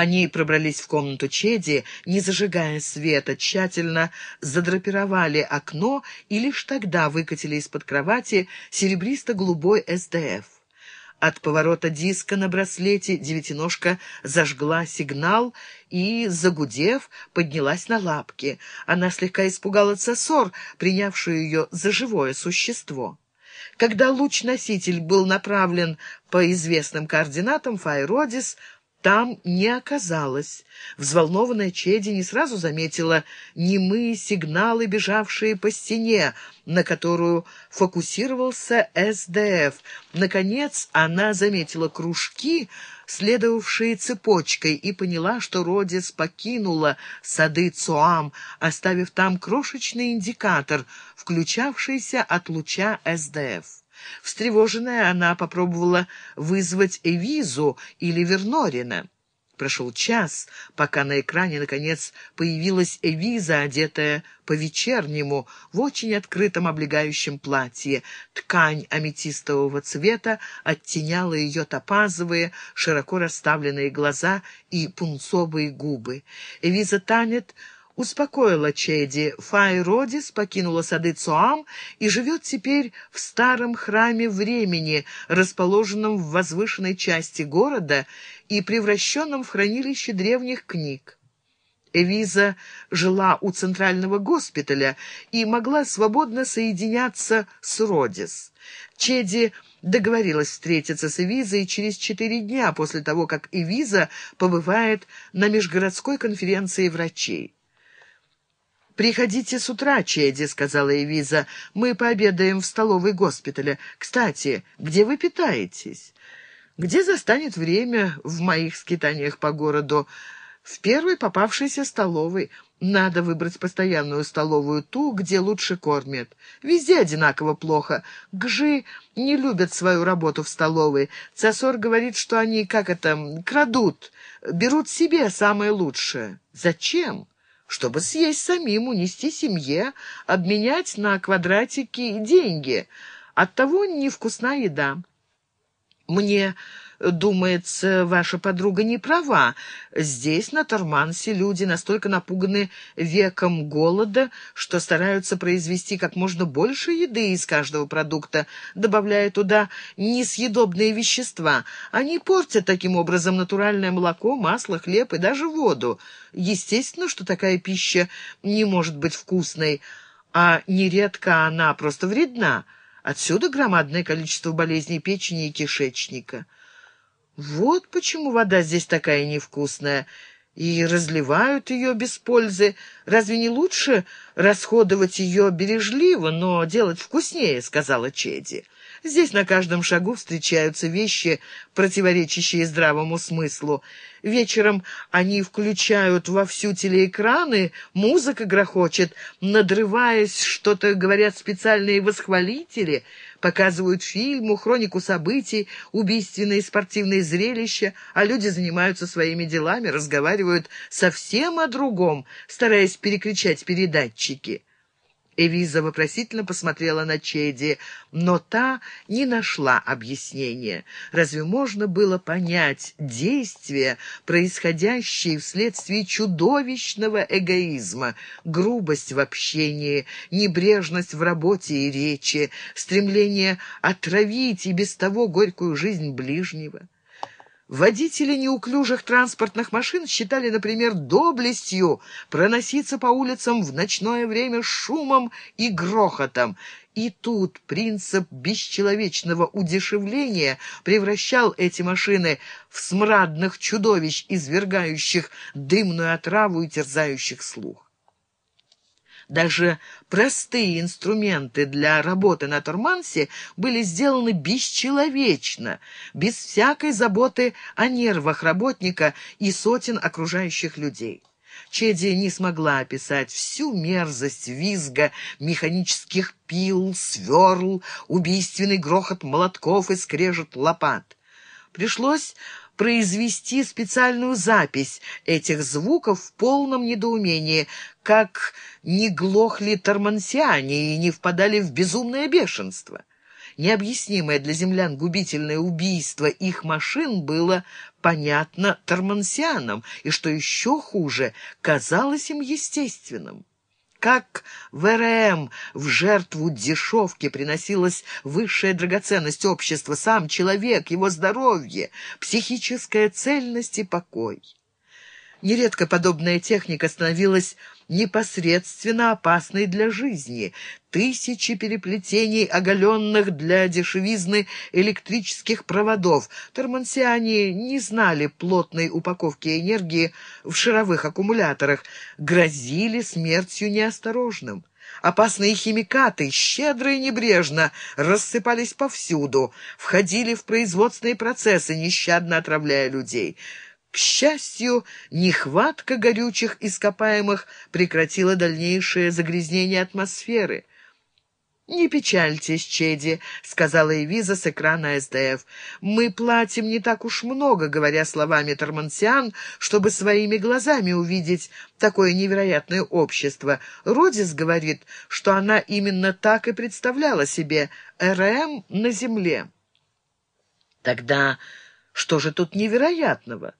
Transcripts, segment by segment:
Они пробрались в комнату Чеди, не зажигая света, тщательно задрапировали окно и лишь тогда выкатили из-под кровати серебристо-голубой СДФ. От поворота диска на браслете девятиножка зажгла сигнал и, загудев, поднялась на лапки. Она слегка испугала Цесор, принявшую ее за живое существо. Когда луч-носитель был направлен по известным координатам, Файродис там не оказалось. Взволнованная Чеди не сразу заметила немые сигналы, бежавшие по стене, на которую фокусировался СДФ. Наконец она заметила кружки, следовавшие цепочкой, и поняла, что Родис покинула сады Цуам, оставив там крошечный индикатор, включавшийся от луча СДФ. Встревоженная, она попробовала вызвать Эвизу или Вернорина. Прошел час, пока на экране, наконец, появилась Эвиза, одетая по-вечернему, в очень открытом облегающем платье. Ткань аметистового цвета оттеняла ее топазовые, широко расставленные глаза и пунцовые губы. Эвиза Танет успокоила Чеди. Фай Родис покинула сады Цуам и живет теперь в старом храме времени, расположенном в возвышенной части города и превращенном в хранилище древних книг. Эвиза жила у центрального госпиталя и могла свободно соединяться с Родис. Чеди договорилась встретиться с Эвизой через четыре дня после того, как Эвиза побывает на межгородской конференции врачей. «Приходите с утра, Чеди», — сказала Эвиза. «Мы пообедаем в столовой госпиталя. Кстати, где вы питаетесь?» «Где застанет время в моих скитаниях по городу?» «В первой попавшейся столовой. Надо выбрать постоянную столовую, ту, где лучше кормят. Везде одинаково плохо. Гжи не любят свою работу в столовой. Цасор говорит, что они, как это, крадут, берут себе самое лучшее. Зачем?» Чтобы съесть самим, унести семье, обменять на квадратики деньги. Оттого невкусна еда. Мне Думается, ваша подруга не права. Здесь, на Тормансе, люди настолько напуганы веком голода, что стараются произвести как можно больше еды из каждого продукта, добавляя туда несъедобные вещества. Они портят таким образом натуральное молоко, масло, хлеб и даже воду. Естественно, что такая пища не может быть вкусной, а нередко она просто вредна. Отсюда громадное количество болезней печени и кишечника. Вот почему вода здесь такая невкусная. И разливают ее без пользы. Разве не лучше расходовать ее бережливо, но делать вкуснее, сказала Чеди. Здесь на каждом шагу встречаются вещи, противоречащие здравому смыслу. Вечером они включают во всю телеэкраны, музыка грохочет, надрываясь, что-то говорят специальные восхвалители, показывают фильму, хронику событий, убийственные спортивные зрелища, а люди занимаются своими делами, разговаривают совсем о другом, стараясь перекричать передатчики. Эвиза вопросительно посмотрела на Чеди, но та не нашла объяснения. Разве можно было понять действия, происходящие вследствие чудовищного эгоизма, грубость в общении, небрежность в работе и речи, стремление отравить и без того горькую жизнь ближнего? Водители неуклюжих транспортных машин считали, например, доблестью проноситься по улицам в ночное время шумом и грохотом. И тут принцип бесчеловечного удешевления превращал эти машины в смрадных чудовищ, извергающих дымную отраву и терзающих слух. Даже простые инструменты для работы на Тормансе были сделаны бесчеловечно, без всякой заботы о нервах работника и сотен окружающих людей. Чеди не смогла описать всю мерзость визга, механических пил, сверл, убийственный грохот молотков и скрежет лопат. Пришлось произвести специальную запись этих звуков в полном недоумении, как не глохли тормансиане и не впадали в безумное бешенство. необъяснимое для землян губительное убийство их машин было понятно тормансианам, и, что еще хуже, казалось им естественным. Как в РМ в жертву дешевки приносилась высшая драгоценность общества, сам человек, его здоровье, психическая цельность и покой. Нередко подобная техника становилась непосредственно опасной для жизни. Тысячи переплетений оголенных для дешевизны электрических проводов. Тормансиане не знали плотной упаковки энергии в шаровых аккумуляторах, грозили смертью неосторожным. Опасные химикаты, щедро и небрежно, рассыпались повсюду, входили в производственные процессы, нещадно отравляя людей. К счастью, нехватка горючих ископаемых прекратила дальнейшее загрязнение атмосферы. «Не печальтесь, Чеди», — сказала Эвиза с экрана СДФ. «Мы платим не так уж много, говоря словами Тормансиан, чтобы своими глазами увидеть такое невероятное общество. Родис говорит, что она именно так и представляла себе РМ на Земле». «Тогда что же тут невероятного?»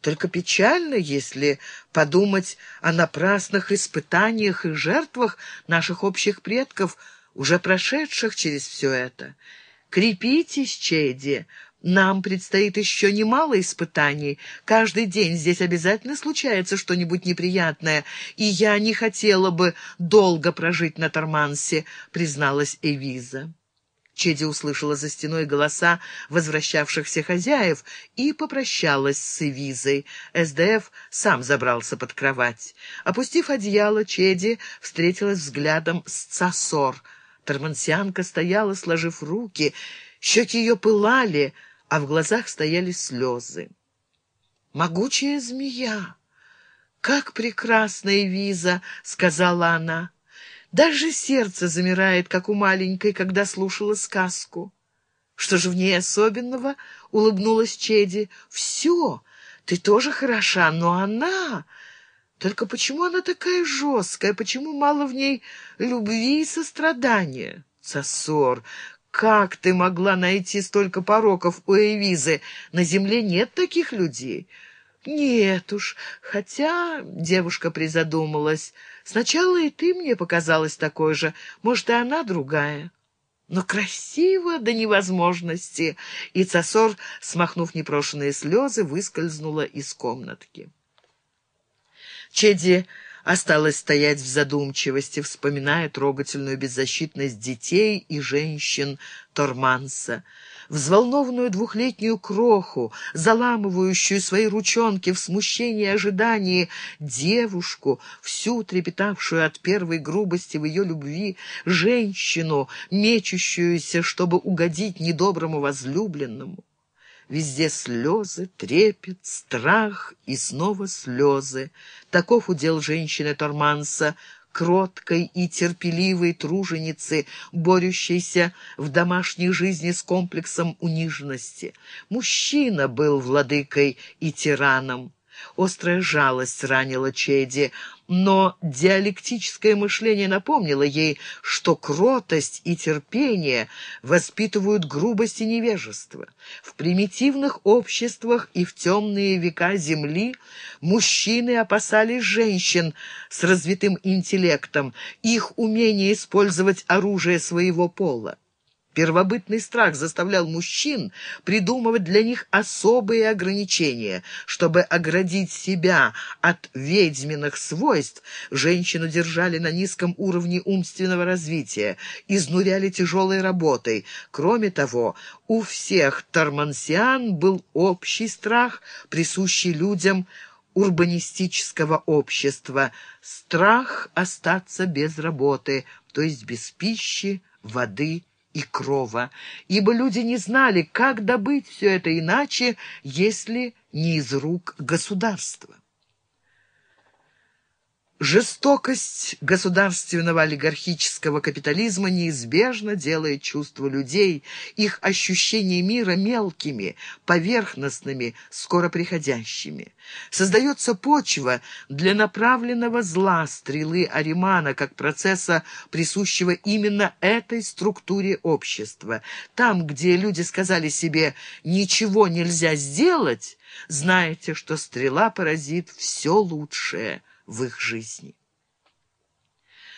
Только печально, если подумать о напрасных испытаниях и жертвах наших общих предков, уже прошедших через все это. Крепитесь, Чеди, нам предстоит еще немало испытаний. Каждый день здесь обязательно случается что-нибудь неприятное, и я не хотела бы долго прожить на Тормансе, призналась Эвиза. Чеди услышала за стеной голоса возвращавшихся хозяев и попрощалась с Эвизой. СДФ сам забрался под кровать. Опустив одеяло, Чеди встретилась взглядом с Цасор. Тормансианка стояла, сложив руки, щеки ее пылали, а в глазах стояли слезы. «Могучая змея! Как прекрасна Эвиза!» — сказала она. Даже сердце замирает, как у маленькой, когда слушала сказку. Что же в ней особенного? — улыбнулась Чеди. Все, ты тоже хороша, но она... Только почему она такая жесткая? Почему мало в ней любви и сострадания? Сосор, как ты могла найти столько пороков у Эвизы? На земле нет таких людей. «Нет уж, хотя...» — девушка призадумалась. «Сначала и ты мне показалась такой же, может, и она другая». «Но красиво до невозможности!» И Цасор, смахнув непрошенные слезы, выскользнула из комнатки. Чеди осталась стоять в задумчивости, вспоминая трогательную беззащитность детей и женщин Торманса взволнованную двухлетнюю кроху, заламывающую свои ручонки в смущении и ожидании девушку, всю трепетавшую от первой грубости в ее любви, женщину, мечущуюся, чтобы угодить недоброму возлюбленному. Везде слезы, трепет, страх и снова слезы. Таков удел женщины Торманса, кроткой и терпеливой труженицы, борющейся в домашней жизни с комплексом униженности. Мужчина был владыкой и тираном. Острая жалость ранила Чеди, но диалектическое мышление напомнило ей, что кротость и терпение воспитывают грубость и невежество. В примитивных обществах и в темные века Земли мужчины опасались женщин с развитым интеллектом, их умение использовать оружие своего пола. Первобытный страх заставлял мужчин придумывать для них особые ограничения. Чтобы оградить себя от ведьминых свойств, женщину держали на низком уровне умственного развития, изнуряли тяжелой работой. Кроме того, у всех тормансиан был общий страх, присущий людям урбанистического общества – страх остаться без работы, то есть без пищи, воды и крова, ибо люди не знали, как добыть все это иначе, если не из рук государства. Жестокость государственного олигархического капитализма неизбежно делает чувства людей, их ощущение мира мелкими, поверхностными, скоро приходящими. Создается почва для направленного зла стрелы Аримана, как процесса, присущего именно этой структуре общества. Там, где люди сказали себе «ничего нельзя сделать», знаете, что стрела поразит все лучшее в их жизни.